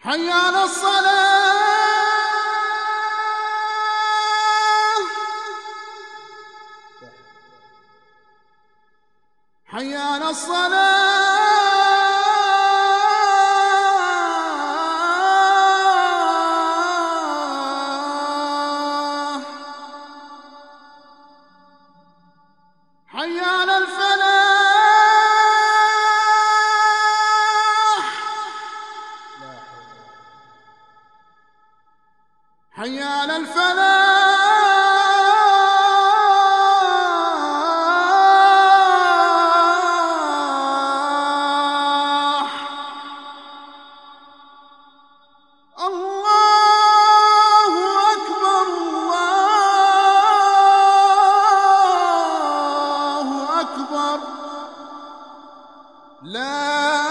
حي على الصلاة. حي على الصلاة. حي على الفلاح. الله أكبر الله أكبر. لا